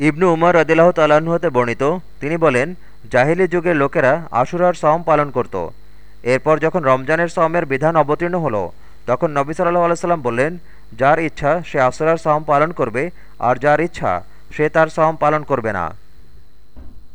ইবনু উমর রদিল্লাহ তাল্লাহ্ন হতে বর্ণিত, তিনি বলেন, জাহিলি যুগের লোকেরা আশুরার সম পালন করত। এরপর যখন রমজানের সমের বিধান অবতীর্ণ হলো, তখন নবী সাল্লাহ আলাইসাল্লাম বললেন, যার ইচ্ছা সে আশুরার সম পালন করবে, আর যার ইচ্ছা সে তার সম পালন করবে না।